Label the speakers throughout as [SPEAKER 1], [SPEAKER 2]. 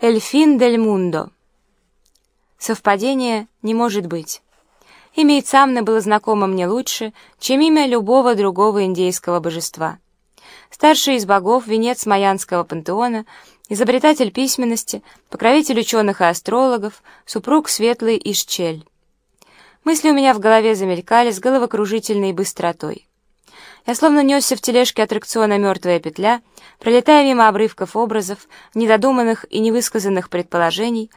[SPEAKER 1] Эльфин дель Мундо. Совпадение не может быть. Имя Ицамны было знакомо мне лучше, чем имя любого другого индейского божества. Старший из богов, венец майянского пантеона, изобретатель письменности, покровитель ученых и астрологов, супруг светлый Ишчель. Мысли у меня в голове замелькали с головокружительной быстротой. Я словно несся в тележке аттракциона «Мертвая петля», пролетая мимо обрывков образов, недодуманных и невысказанных предположений,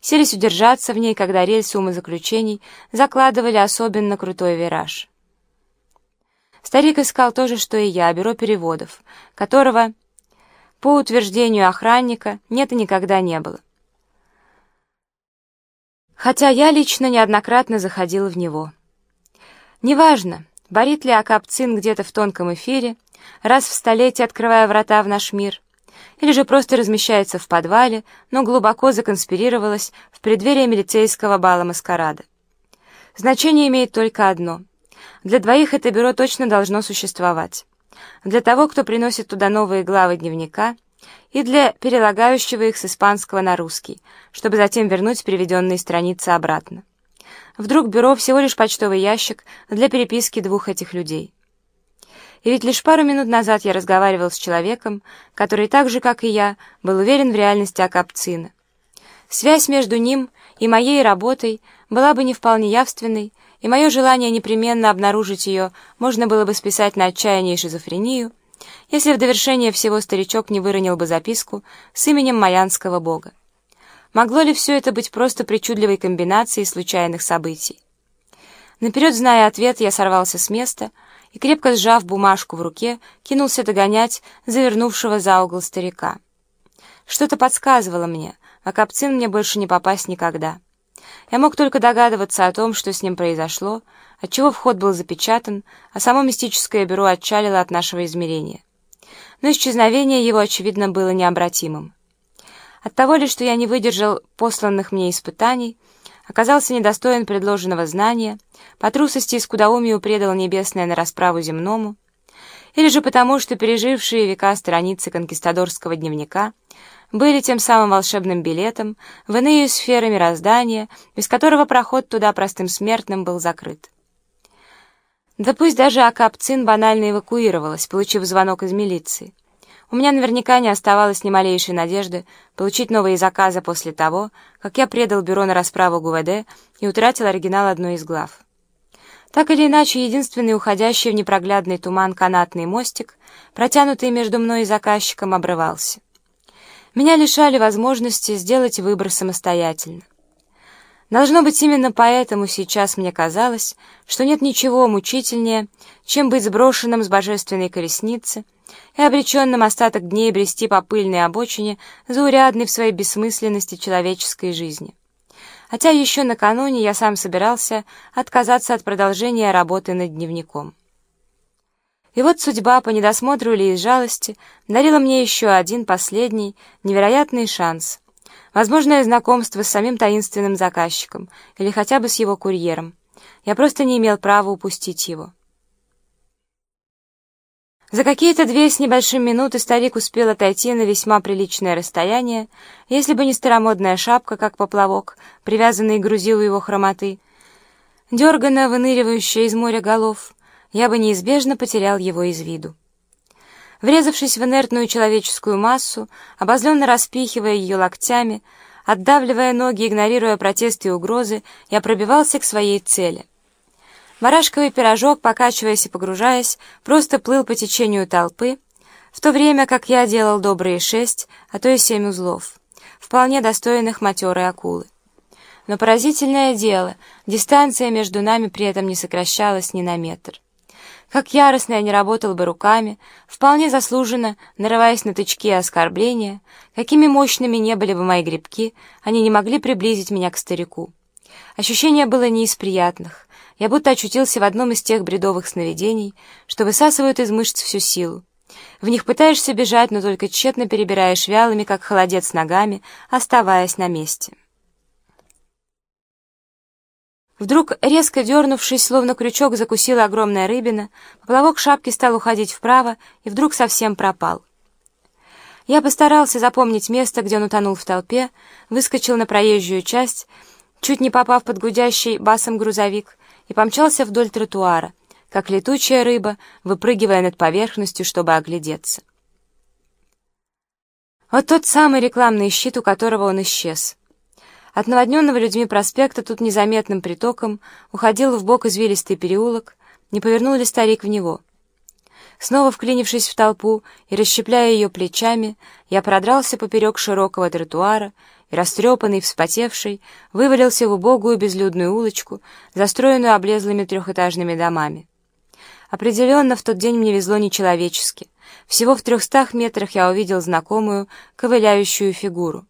[SPEAKER 1] селись удержаться в ней, когда рельсы умозаключений закладывали особенно крутой вираж. Старик искал то же, что и я, бюро переводов, которого, по утверждению охранника, нет и никогда не было. Хотя я лично неоднократно заходил в него. Неважно, Борит ли Акапцин где-то в тонком эфире, раз в столетие открывая врата в наш мир, или же просто размещается в подвале, но глубоко законспирировалась в преддверии милицейского бала маскарада. Значение имеет только одно. Для двоих это бюро точно должно существовать. Для того, кто приносит туда новые главы дневника, и для перелагающего их с испанского на русский, чтобы затем вернуть приведенные страницы обратно. Вдруг бюро всего лишь почтовый ящик для переписки двух этих людей. И ведь лишь пару минут назад я разговаривал с человеком, который так же, как и я, был уверен в реальности Акапцина. Связь между ним и моей работой была бы не вполне явственной, и мое желание непременно обнаружить ее можно было бы списать на отчаяние и шизофрению, если в довершение всего старичок не выронил бы записку с именем майянского бога. Могло ли все это быть просто причудливой комбинацией случайных событий? Наперед зная ответ, я сорвался с места и, крепко сжав бумажку в руке, кинулся догонять завернувшего за угол старика. Что-то подсказывало мне, а капцин мне больше не попасть никогда. Я мог только догадываться о том, что с ним произошло, отчего вход был запечатан, а само мистическое бюро отчалило от нашего измерения. Но исчезновение его, очевидно, было необратимым. От того ли, что я не выдержал посланных мне испытаний, оказался недостоин предложенного знания, по трусости и скудоумию предал небесное на расправу земному, или же потому, что пережившие века страницы конкистадорского дневника были тем самым волшебным билетом в иные сферы мироздания, без которого проход туда простым смертным был закрыт. Да пусть даже Акапцин банально эвакуировалась, получив звонок из милиции. У меня наверняка не оставалось ни малейшей надежды получить новые заказы после того, как я предал бюро на расправу ГУВД и утратил оригинал одной из глав. Так или иначе, единственный уходящий в непроглядный туман канатный мостик, протянутый между мной и заказчиком, обрывался. Меня лишали возможности сделать выбор самостоятельно. Должно быть, именно поэтому сейчас мне казалось, что нет ничего мучительнее, чем быть сброшенным с божественной колесницы и обреченным остаток дней брести по пыльной обочине, заурядной в своей бессмысленности человеческой жизни. Хотя еще накануне я сам собирался отказаться от продолжения работы над дневником. И вот судьба, по недосмотру или из жалости, дарила мне еще один последний, невероятный шанс. Возможное знакомство с самим таинственным заказчиком, или хотя бы с его курьером. Я просто не имел права упустить его. За какие-то две с небольшим минуты старик успел отойти на весьма приличное расстояние, если бы не старомодная шапка, как поплавок, привязанный к грузилу его хромоты, дерганно выныривающая из моря голов, я бы неизбежно потерял его из виду. Врезавшись в инертную человеческую массу, обозленно распихивая ее локтями, отдавливая ноги, игнорируя протесты и угрозы, я пробивался к своей цели — Барашковый пирожок, покачиваясь и погружаясь, просто плыл по течению толпы, в то время как я делал добрые шесть, а то и семь узлов, вполне достойных матерой акулы. Но поразительное дело, дистанция между нами при этом не сокращалась ни на метр. Как яростно я не работал бы руками, вполне заслуженно, нарываясь на тычки и оскорбления, какими мощными не были бы мои грибки, они не могли приблизить меня к старику. Ощущение было не из приятных, я будто очутился в одном из тех бредовых сновидений, что высасывают из мышц всю силу. В них пытаешься бежать, но только тщетно перебираешь вялыми, как холодец ногами, оставаясь на месте. Вдруг, резко дернувшись, словно крючок закусила огромная рыбина, поплавок шапки стал уходить вправо и вдруг совсем пропал. Я постарался запомнить место, где он утонул в толпе, выскочил на проезжую часть, чуть не попав под гудящий басом грузовик, и помчался вдоль тротуара, как летучая рыба, выпрыгивая над поверхностью, чтобы оглядеться. Вот тот самый рекламный щит, у которого он исчез. От наводненного людьми проспекта тут незаметным притоком уходил в бок извилистый переулок, не повернул ли старик в него — Снова вклинившись в толпу и расщепляя ее плечами, я продрался поперек широкого тротуара и, растрепанный, вспотевший, вывалился в убогую безлюдную улочку, застроенную облезлыми трехэтажными домами. Определенно, в тот день мне везло нечеловечески. Всего в трехстах метрах я увидел знакомую, ковыляющую фигуру.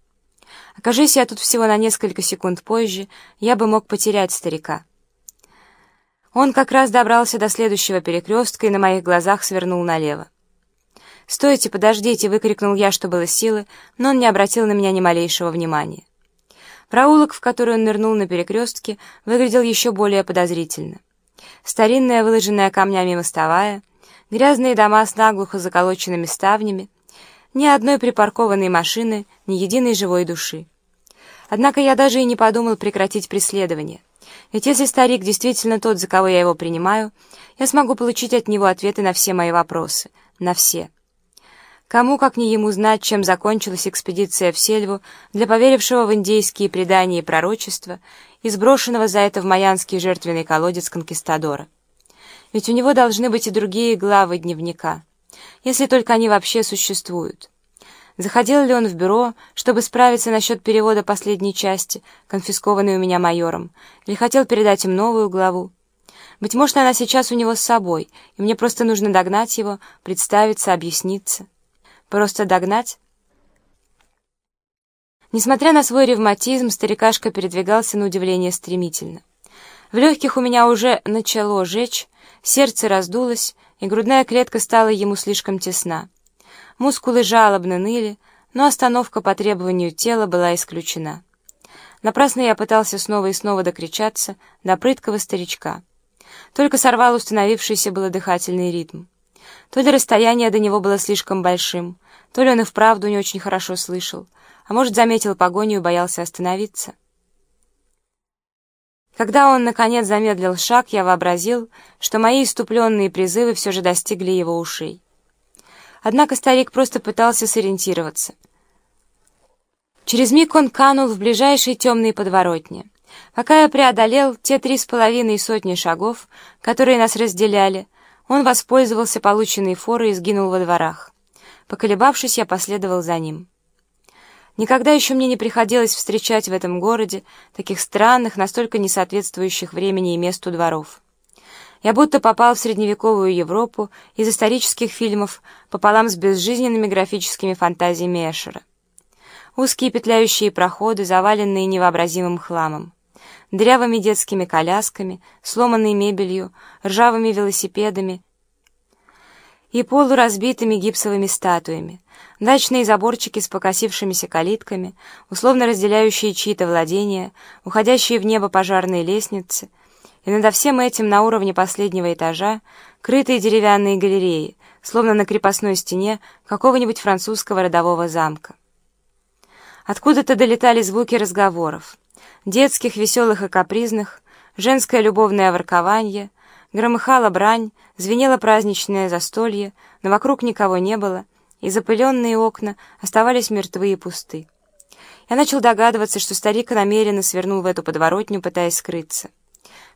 [SPEAKER 1] Окажись я тут всего на несколько секунд позже, я бы мог потерять старика. Он как раз добрался до следующего перекрестка и на моих глазах свернул налево. «Стойте, подождите!» — выкрикнул я, что было силы, но он не обратил на меня ни малейшего внимания. Проулок, в который он нырнул на перекрестке, выглядел еще более подозрительно. Старинная, выложенная камнями мостовая, грязные дома с наглухо заколоченными ставнями, ни одной припаркованной машины, ни единой живой души. Однако я даже и не подумал прекратить преследование — ведь если старик действительно тот, за кого я его принимаю, я смогу получить от него ответы на все мои вопросы. На все. Кому, как не ему, знать, чем закончилась экспедиция в сельву для поверившего в индейские предания и пророчества и сброшенного за это в майянский жертвенный колодец конкистадора. Ведь у него должны быть и другие главы дневника, если только они вообще существуют. Заходил ли он в бюро, чтобы справиться насчет перевода последней части, конфискованной у меня майором, или хотел передать им новую главу? Быть может, она сейчас у него с собой, и мне просто нужно догнать его, представиться, объясниться. Просто догнать? Несмотря на свой ревматизм, старикашка передвигался на удивление стремительно. В легких у меня уже начало жечь, сердце раздулось, и грудная клетка стала ему слишком тесна. Мускулы жалобно ныли, но остановка по требованию тела была исключена. Напрасно я пытался снова и снова докричаться до прыткого старичка. Только сорвал установившийся было дыхательный ритм. То ли расстояние до него было слишком большим, то ли он и вправду не очень хорошо слышал, а может, заметил погоню и боялся остановиться. Когда он, наконец, замедлил шаг, я вообразил, что мои иступленные призывы все же достигли его ушей. Однако старик просто пытался сориентироваться. Через миг он канул в ближайшей темной подворотне. Пока я преодолел те три с половиной сотни шагов, которые нас разделяли, он воспользовался полученной форой и сгинул во дворах. Поколебавшись, я последовал за ним. Никогда еще мне не приходилось встречать в этом городе таких странных, настолько несоответствующих времени и месту дворов. Я будто попал в средневековую Европу из исторических фильмов пополам с безжизненными графическими фантазиями Эшера. Узкие петляющие проходы, заваленные невообразимым хламом, дырявыми детскими колясками, сломанной мебелью, ржавыми велосипедами и полуразбитыми гипсовыми статуями, дачные заборчики с покосившимися калитками, условно разделяющие чьи-то владения, уходящие в небо пожарные лестницы — и над всем этим на уровне последнего этажа крытые деревянные галереи, словно на крепостной стене какого-нибудь французского родового замка. Откуда-то долетали звуки разговоров, детских, веселых и капризных, женское любовное воркование, громыхала брань, звенело праздничное застолье, но вокруг никого не было, и запыленные окна оставались мертвы и пусты. Я начал догадываться, что старик намеренно свернул в эту подворотню, пытаясь скрыться.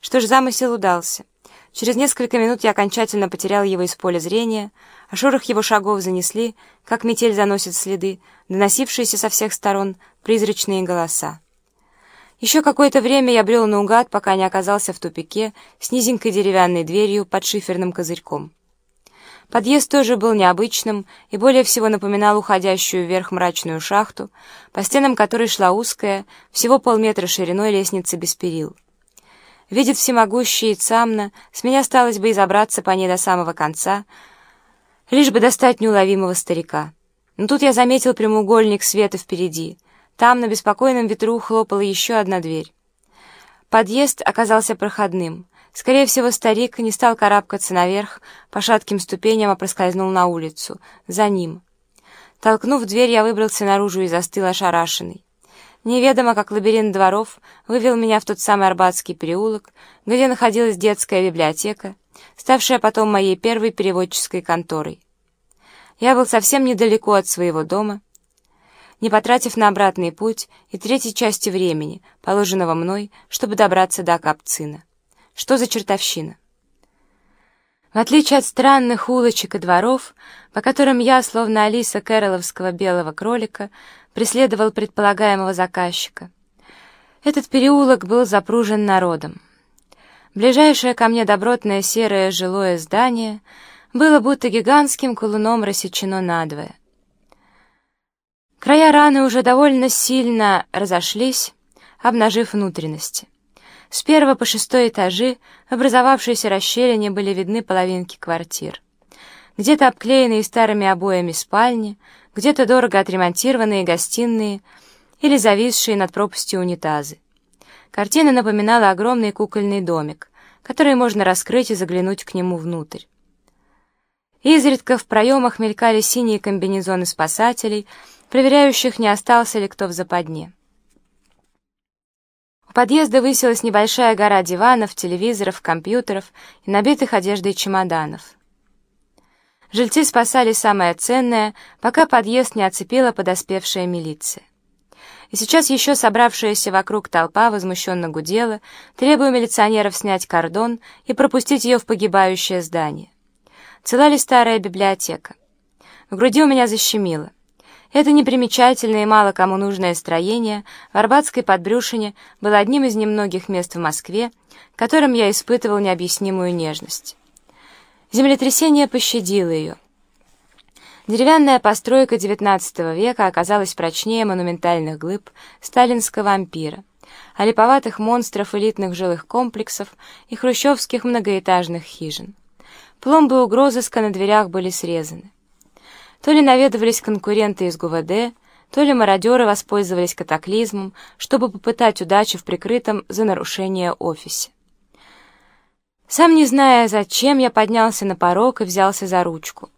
[SPEAKER 1] Что ж, замысел удался. Через несколько минут я окончательно потерял его из поля зрения, а шорох его шагов занесли, как метель заносит следы, доносившиеся со всех сторон призрачные голоса. Еще какое-то время я брел наугад, пока не оказался в тупике с низенькой деревянной дверью под шиферным козырьком. Подъезд тоже был необычным и более всего напоминал уходящую вверх мрачную шахту, по стенам которой шла узкая, всего полметра шириной лестница без перил. Видит всемогущий Цамна, с меня осталось бы и забраться по ней до самого конца, лишь бы достать неуловимого старика. Но тут я заметил прямоугольник света впереди. Там на беспокойном ветру хлопала еще одна дверь. Подъезд оказался проходным. Скорее всего, старик не стал карабкаться наверх, по шатким ступеням, а проскользнул на улицу. За ним. Толкнув дверь, я выбрался наружу и застыл ошарашенный. Неведомо, как лабиринт дворов вывел меня в тот самый Арбатский переулок, где находилась детская библиотека, ставшая потом моей первой переводческой конторой. Я был совсем недалеко от своего дома, не потратив на обратный путь и третьей части времени, положенного мной, чтобы добраться до Капцина. Что за чертовщина? В отличие от странных улочек и дворов, по которым я, словно Алиса Кэроловского белого кролика, преследовал предполагаемого заказчика, этот переулок был запружен народом. Ближайшее ко мне добротное серое жилое здание было будто гигантским кулуном рассечено надвое. Края раны уже довольно сильно разошлись, обнажив внутренности. С первого по шестой этажи в образовавшейся расщелине были видны половинки квартир. Где-то обклеенные старыми обоями спальни, где-то дорого отремонтированные гостиные или зависшие над пропастью унитазы. Картина напоминала огромный кукольный домик, который можно раскрыть и заглянуть к нему внутрь. Изредка в проемах мелькали синие комбинезоны спасателей, проверяющих, не остался ли кто в западне. У подъезда высилась небольшая гора диванов, телевизоров, компьютеров и набитых одеждой чемоданов. Жильцы спасали самое ценное, пока подъезд не оцепила подоспевшая милиция. И сейчас еще собравшаяся вокруг толпа возмущенно гудела, требуя милиционеров снять кордон и пропустить ее в погибающее здание. Цела ли старая библиотека? В груди у меня защемило. Это непримечательное и мало кому нужное строение в Арбатской подбрюшине было одним из немногих мест в Москве, которым я испытывал необъяснимую нежность. Землетрясение пощадило ее. Деревянная постройка XIX века оказалась прочнее монументальных глыб сталинского ампира, а липоватых монстров элитных жилых комплексов и хрущевских многоэтажных хижин. Пломбы угрозыска на дверях были срезаны. То ли наведывались конкуренты из ГУВД, то ли мародеры воспользовались катаклизмом, чтобы попытать удачу в прикрытом за нарушение офисе. Сам не зная, зачем, я поднялся на порог и взялся за ручку.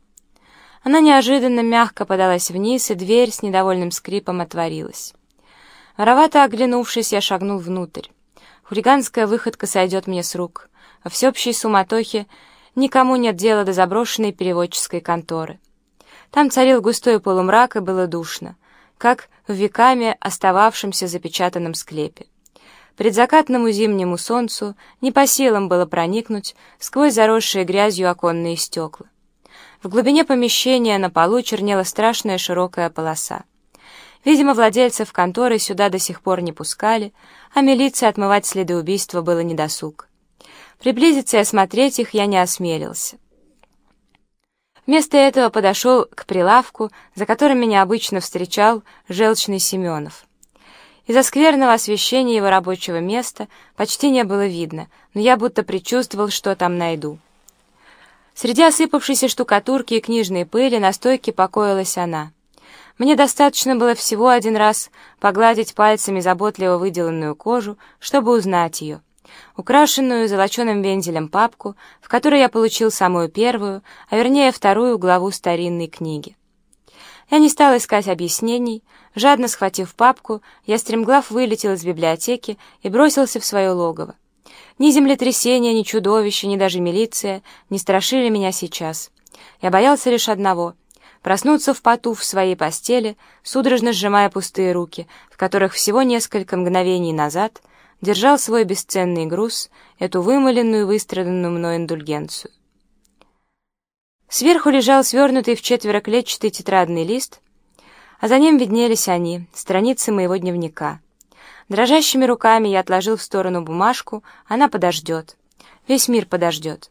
[SPEAKER 1] Она неожиданно мягко подалась вниз, и дверь с недовольным скрипом отворилась. Воровато оглянувшись, я шагнул внутрь. Хулиганская выходка сойдет мне с рук. Во всеобщей суматохе никому нет дела до заброшенной переводческой конторы. Там царил густой полумрак и было душно, как в веками остававшемся запечатанном склепе. Предзакатному зимнему солнцу не по силам было проникнуть сквозь заросшие грязью оконные стекла. В глубине помещения на полу чернела страшная широкая полоса. Видимо, владельцев конторы сюда до сих пор не пускали, а милиции отмывать следы убийства было недосуг. Приблизиться и осмотреть их я не осмелился. Вместо этого подошел к прилавку, за которым меня обычно встречал желчный Семенов. Из-за скверного освещения его рабочего места почти не было видно, но я будто предчувствовал, что там найду. Среди осыпавшейся штукатурки и книжной пыли на стойке покоилась она. Мне достаточно было всего один раз погладить пальцами заботливо выделанную кожу, чтобы узнать ее украшенную золоченым вензелем папку, в которой я получил самую первую, а вернее вторую главу старинной книги. Я не стал искать объяснений, жадно схватив папку, я стремглав вылетел из библиотеки и бросился в свое логово. Ни землетрясение, ни чудовище, ни даже милиция не страшили меня сейчас. Я боялся лишь одного — проснуться в поту в своей постели, судорожно сжимая пустые руки, в которых всего несколько мгновений назад держал свой бесценный груз, эту вымыленную, выстраданную мной индульгенцию. Сверху лежал свернутый в четверо клетчатый тетрадный лист, а за ним виднелись они, страницы моего дневника. Дрожащими руками я отложил в сторону бумажку, она подождет. Весь мир подождет.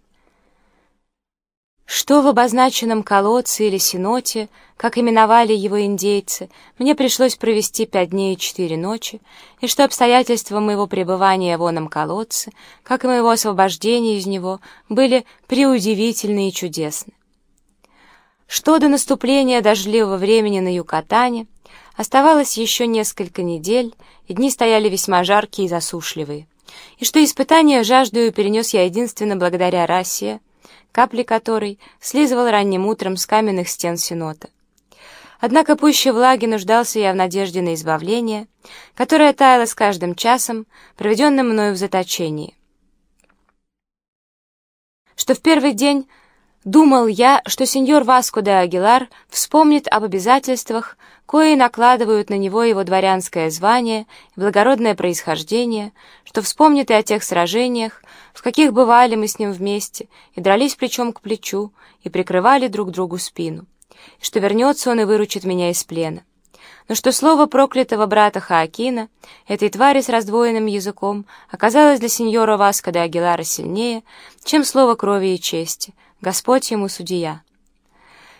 [SPEAKER 1] Что в обозначенном колодце или сеноте, как именовали его индейцы, мне пришлось провести пять дней и четыре ночи, и что обстоятельства моего пребывания в оном колодце, как и моего освобождения из него, были преудивительны и чудесны. Что до наступления дождливого времени на Юкатане, оставалось еще несколько недель, и дни стояли весьма жаркие и засушливые, и что испытания жаждою перенес я единственно благодаря расе, капли которой слизывал ранним утром с каменных стен сенота. Однако пуще влаги нуждался я в надежде на избавление, которое таяло с каждым часом, проведенным мною в заточении. Что в первый день думал я, что сеньор Васко де Агилар вспомнит об обязательствах, кои накладывают на него его дворянское звание и благородное происхождение, что вспомнит и о тех сражениях, в каких бывали мы с ним вместе и дрались плечом к плечу и прикрывали друг другу спину что вернется он и выручит меня из плена. Но что слово проклятого брата Хаакина, этой твари с раздвоенным языком, оказалось для сеньора Васка де Агилара сильнее, чем слово крови и чести, Господь ему судья.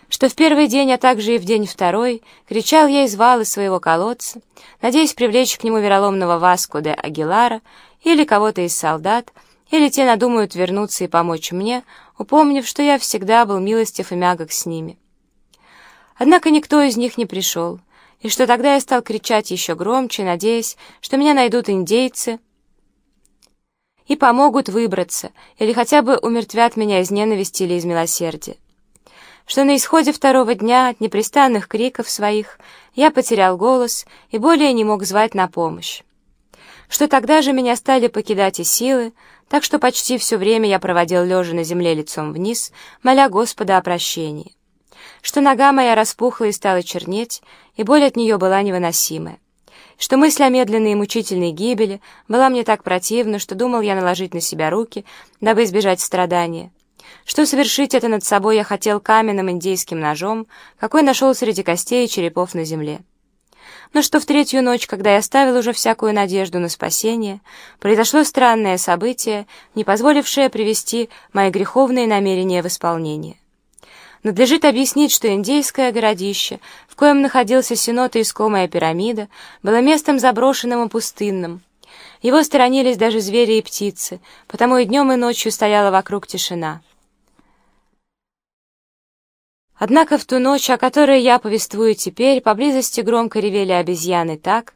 [SPEAKER 1] Что в первый день, а также и в день второй, кричал я и звал из своего колодца, надеясь привлечь к нему вероломного Васку де Агилара или кого-то из солдат, или те надумают вернуться и помочь мне, упомнив, что я всегда был милостив и мягок с ними. Однако никто из них не пришел, и что тогда я стал кричать еще громче, надеясь, что меня найдут индейцы и помогут выбраться, или хотя бы умертвят меня из ненависти или из милосердия. Что на исходе второго дня от непрестанных криков своих я потерял голос и более не мог звать на помощь. Что тогда же меня стали покидать и силы, так что почти все время я проводил лежа на земле лицом вниз, моля Господа о прощении. Что нога моя распухла и стала чернеть, и боль от нее была невыносимая, что мысль о медленной и мучительной гибели была мне так противна, что думал я наложить на себя руки, дабы избежать страдания, что совершить это над собой я хотел каменным индейским ножом, какой нашел среди костей и черепов на земле. Но что в третью ночь, когда я оставил уже всякую надежду на спасение, произошло странное событие, не позволившее привести мои греховные намерения в исполнение. Надлежит объяснить, что индейское городище, в коем находился сенот и искомая пирамида, было местом заброшенным и пустынным. Его сторонились даже звери и птицы, потому и днем и ночью стояла вокруг тишина. Однако в ту ночь, о которой я повествую теперь, поблизости громко ревели обезьяны так,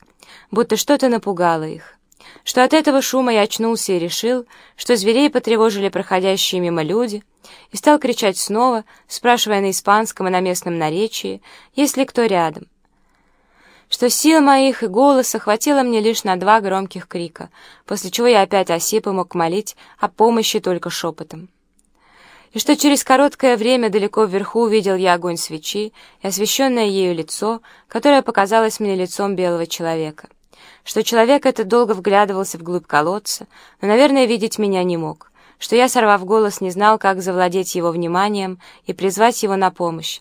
[SPEAKER 1] будто что-то напугало их что от этого шума я очнулся и решил, что зверей потревожили проходящие мимо люди, и стал кричать снова, спрашивая на испанском и на местном наречии, есть ли кто рядом. Что сил моих и голоса хватило мне лишь на два громких крика, после чего я опять осип и мог молить о помощи только шепотом. И что через короткое время далеко вверху увидел я огонь свечи и освещенное ею лицо, которое показалось мне лицом белого человека. Что человек этот долго вглядывался вглубь колодца, но, наверное, видеть меня не мог, что я, сорвав голос, не знал, как завладеть его вниманием и призвать его на помощь,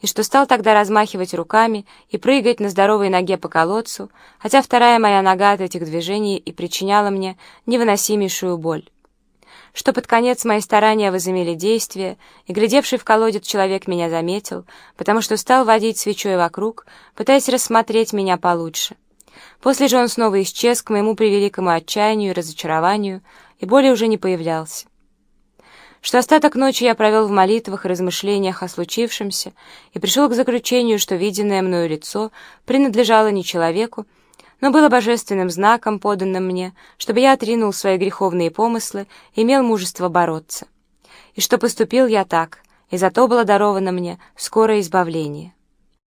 [SPEAKER 1] и что стал тогда размахивать руками и прыгать на здоровой ноге по колодцу, хотя вторая моя нога от этих движений и причиняла мне невыносимейшую боль что под конец мои старания возымели действие, и глядевший в колодец человек меня заметил, потому что стал водить свечой вокруг, пытаясь рассмотреть меня получше. После же он снова исчез к моему превеликому отчаянию и разочарованию и более уже не появлялся. Что остаток ночи я провел в молитвах и размышлениях о случившемся и пришел к заключению, что виденное мною лицо принадлежало не человеку, но было божественным знаком, поданным мне, чтобы я отринул свои греховные помыслы и имел мужество бороться. И что поступил я так, и за то было даровано мне скорое избавление.